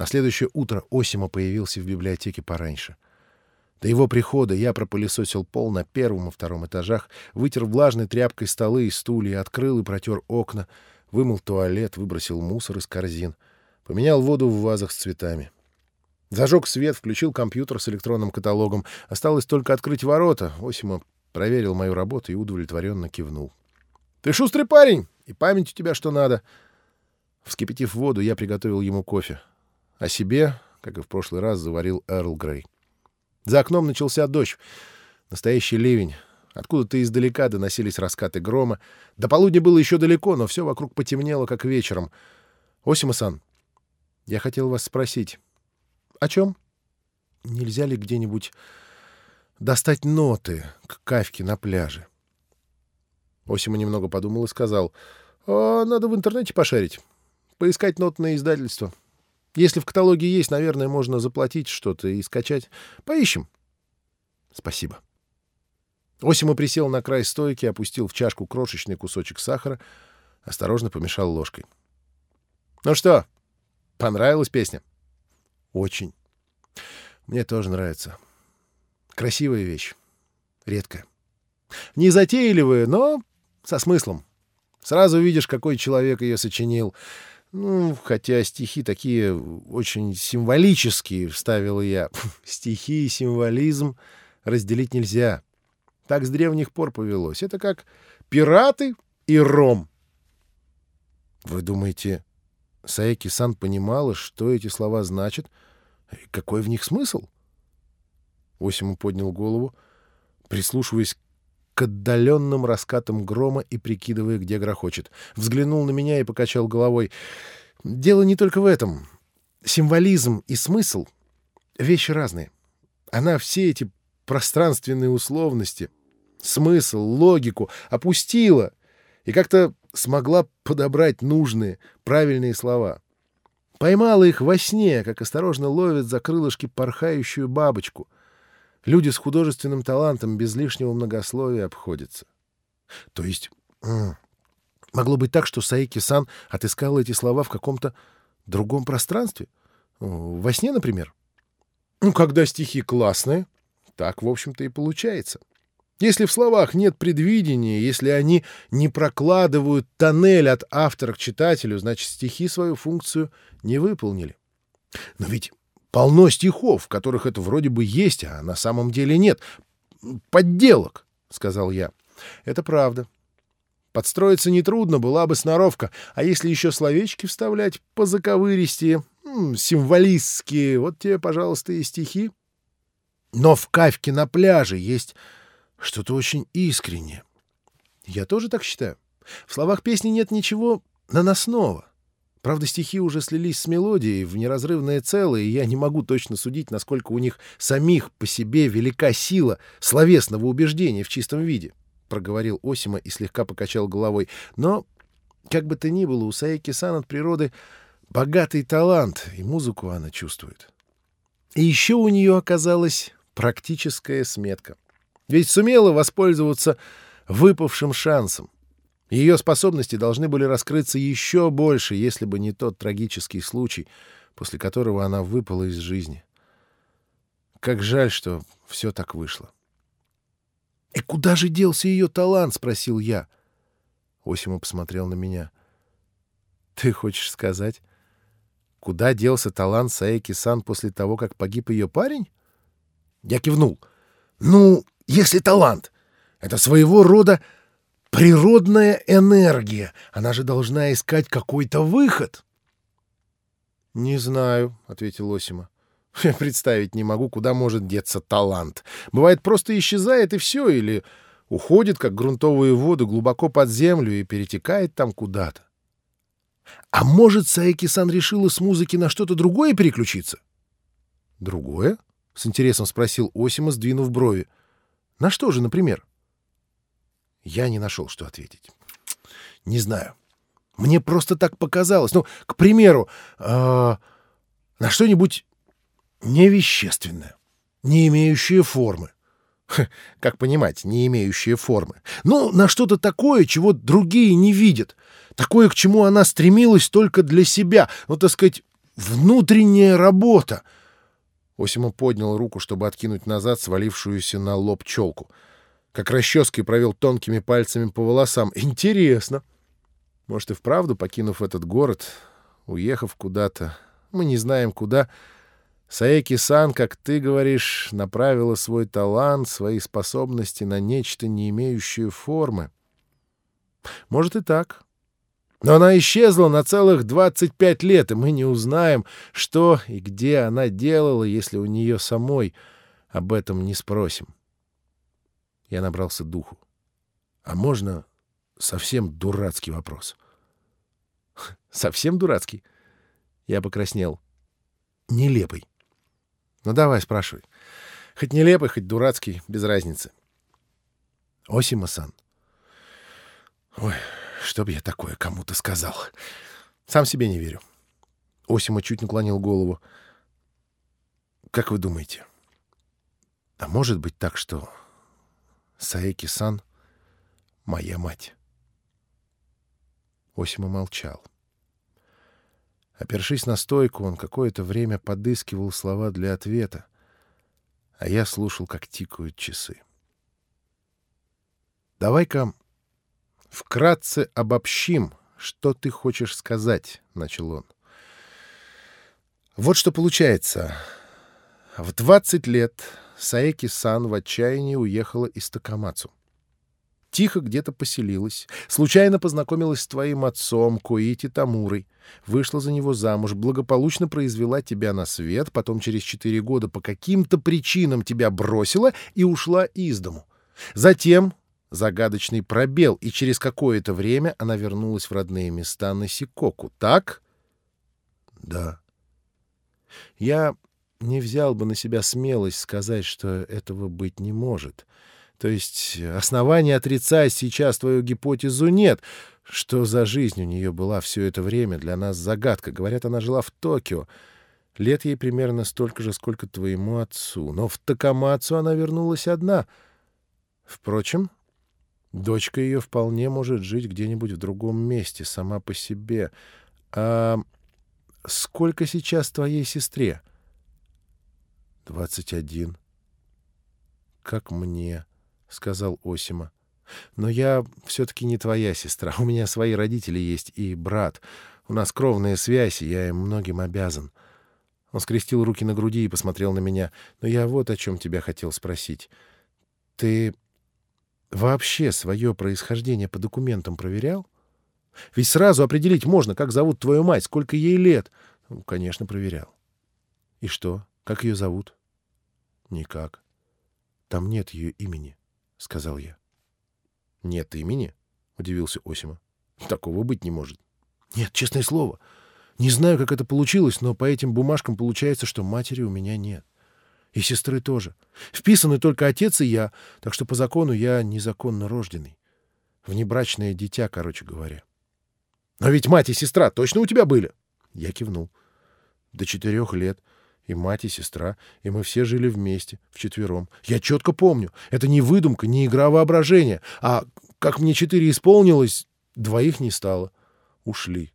На следующее утро Осима появился в библиотеке пораньше. До его прихода я пропылесосил пол на первом и втором этажах, вытер влажной тряпкой столы и стулья, открыл и протер окна, вымыл туалет, выбросил мусор из корзин, поменял воду в вазах с цветами. Зажег свет, включил компьютер с электронным каталогом. Осталось только открыть ворота. Осима проверил мою работу и удовлетворенно кивнул. — Ты шустрый парень, и память у тебя что надо. Вскипятив воду, я приготовил ему кофе. А себе, как и в прошлый раз, заварил Эрл Грей. За окном начался дождь. Настоящий ливень. Откуда-то издалека доносились раскаты грома. До полудня было еще далеко, но все вокруг потемнело, как вечером. Осима-сан, я хотел вас спросить. О чем? Нельзя ли где-нибудь достать ноты к кавке на пляже? Осима немного подумал и сказал. «А, надо в интернете пошарить. Поискать нотное издательство. Если в каталоге есть, наверное, можно заплатить что-то и скачать. Поищем. Спасибо. Осима присел на край стойки, опустил в чашку крошечный кусочек сахара, осторожно помешал ложкой. «Ну что, понравилась песня?» «Очень. Мне тоже нравится. Красивая вещь. Редкая. Не затейливая, но со смыслом. Сразу видишь, какой человек ее сочинил. Ну, хотя стихи такие очень символические, — вставил я. Стихи и символизм разделить нельзя. Так с древних пор повелось. Это как пираты и ром. Вы думаете, Саеки-сан понимала, что эти слова значат? Какой в них смысл? Осиму поднял голову, прислушиваясь к отдаленным раскатам грома и прикидывая, где грохочет. Взглянул на меня и покачал головой. «Дело не только в этом. Символизм и смысл — вещи разные. Она все эти пространственные условности, смысл, логику опустила и как-то смогла подобрать нужные, правильные слова. Поймала их во сне, как осторожно ловит за крылышки порхающую бабочку — Люди с художественным талантом без лишнего многословия обходятся. То есть могло быть так, что Саики-сан отыскал эти слова в каком-то другом пространстве? Во сне, например? Ну, когда стихи классные, так, в общем-то, и получается. Если в словах нет предвидения, если они не прокладывают тоннель от автора к читателю, значит, стихи свою функцию не выполнили. Но ведь Полно стихов, в которых это вроде бы есть, а на самом деле нет. Подделок, — сказал я. Это правда. Подстроиться нетрудно, была бы сноровка. А если еще словечки вставлять по заковыристи, символистские, вот тебе, пожалуйста, и стихи. Но в Кавке на пляже есть что-то очень искреннее. Я тоже так считаю. В словах песни нет ничего наносного. Правда, стихи уже слились с мелодией в неразрывное целое, и я не могу точно судить, насколько у них самих по себе велика сила словесного убеждения в чистом виде, — проговорил Осима и слегка покачал головой. Но, как бы то ни было, у Саеки-сан от природы богатый талант, и музыку она чувствует. И еще у нее оказалась практическая сметка. Ведь сумела воспользоваться выпавшим шансом. Ее способности должны были раскрыться еще больше, если бы не тот трагический случай, после которого она выпала из жизни. Как жаль, что все так вышло. — И куда же делся ее талант? — спросил я. Осима посмотрел на меня. — Ты хочешь сказать, куда делся талант Саэки-сан после того, как погиб ее парень? Я кивнул. — Ну, если талант — это своего рода Природная энергия. Она же должна искать какой-то выход. — Не знаю, — ответил Осима. — Я представить не могу, куда может деться талант. Бывает, просто исчезает и все, или уходит, как грунтовые воды, глубоко под землю и перетекает там куда-то. А может, Саеки-сан решила с музыки на что-то другое переключиться? — Другое? — с интересом спросил Осима, сдвинув брови. — На что же, например? Я не нашел, что ответить. Не знаю. Мне просто так показалось. Ну, к примеру, э, на что-нибудь невещественное, не имеющее формы. как понимать, не имеющее формы? Ну, на что-то такое, чего другие не видят. Такое, к чему она стремилась только для себя. Ну, так сказать, внутренняя работа!» Осима поднял руку, чтобы откинуть назад свалившуюся на лоб челку. Как расческой провел тонкими пальцами по волосам. «Интересно!» Может, и вправду, покинув этот город, уехав куда-то, мы не знаем куда, Саеки-сан, как ты говоришь, направила свой талант, свои способности на нечто, не имеющее формы. Может и так. Но она исчезла на целых 25 лет, и мы не узнаем, что и где она делала, если у нее самой об этом не спросим. Я набрался духу. А можно совсем дурацкий вопрос? Совсем дурацкий? Я покраснел. Нелепый. Ну давай, спрашивай. Хоть нелепый, хоть дурацкий, без разницы. Осима-сан. Ой, что бы я такое кому-то сказал? Сам себе не верю. Осима чуть наклонил голову. Как вы думаете? А может быть так, что Саеки-сан — моя мать? Осима молчал. Опершись на стойку, он какое-то время подыскивал слова для ответа, а я слушал, как тикают часы. «Давай-ка вкратце обобщим, что ты хочешь сказать», — начал он. «Вот что получается. В 20 лет Саеки-сан в отчаянии уехала из Такамацу тихо где-то поселилась, случайно познакомилась с твоим отцом, Коити Тамурой, вышла за него замуж, благополучно произвела тебя на свет, потом через четыре года по каким-то причинам тебя бросила и ушла из дому. Затем загадочный пробел, и через какое-то время она вернулась в родные места на Сикоку, так? Да. Я не взял бы на себя смелость сказать, что этого быть не может — то есть основания отрицать сейчас твою гипотезу нет. Что за жизнь у нее была все это время, для нас загадка. Говорят, она жила в Токио. Лет ей примерно столько же, сколько твоему отцу. Но в Такамацу она вернулась одна. Впрочем, дочка ее вполне может жить где-нибудь в другом месте, сама по себе. А сколько сейчас твоей сестре? Двадцать один. Как мне? — сказал Осима. «Но я все-таки не твоя сестра. У меня свои родители есть и брат. У нас кровная связь, и я им многим обязан». Он скрестил руки на груди и посмотрел на меня. «Но я вот о чем тебя хотел спросить. Ты вообще свое происхождение по документам проверял? Ведь сразу определить можно, как зовут твою мать, сколько ей лет». Ну, конечно, проверял. «И что? Как ее зовут?» «Никак. Там нет ее имени». — сказал я. — Нет имени? — удивился Осима. — Такого быть не может. — Нет, честное слово. Не знаю, как это получилось, но по этим бумажкам получается, что матери у меня нет. И сестры тоже. Вписаны только отец и я, так что по закону я незаконно рожденный. Внебрачное дитя, короче говоря. — Но ведь мать и сестра точно у тебя были? Я кивнул. — До четырех лет. — и мать, и сестра, и мы все жили вместе, вчетвером. Я четко помню, это не выдумка, не игра воображения, а как мне четыре исполнилось, двоих не стало. Ушли.